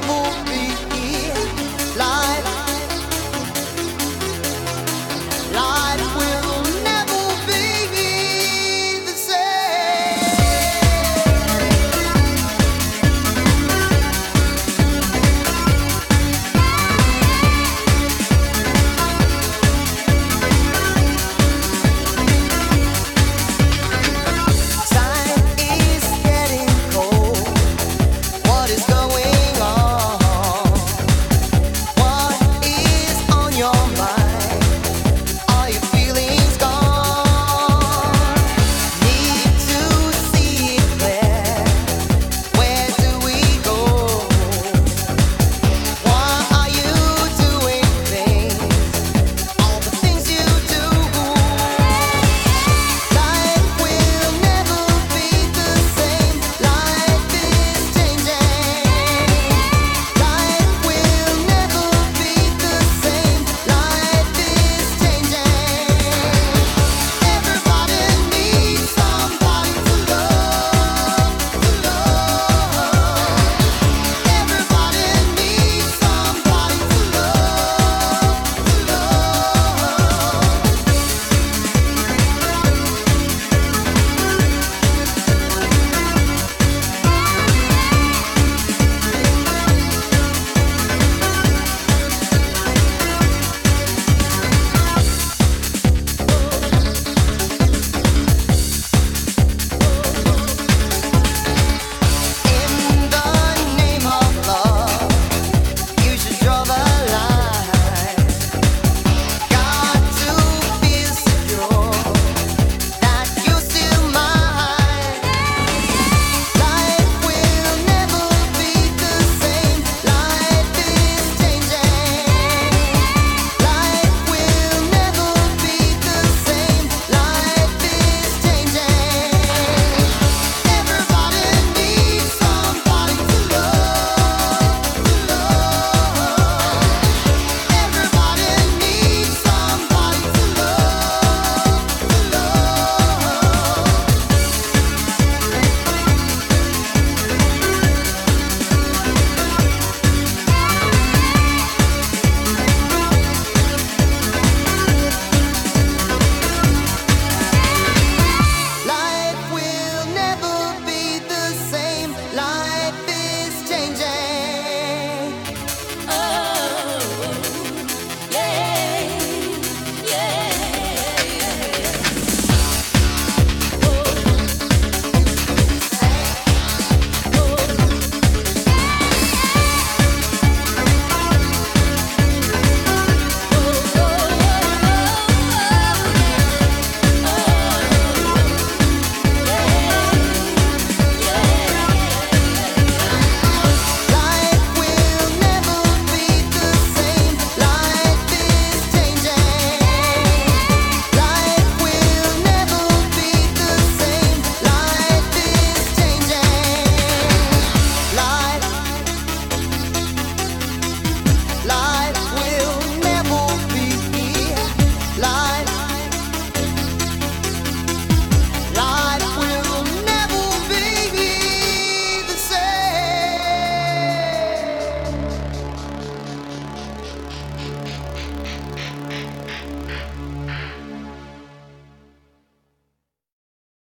level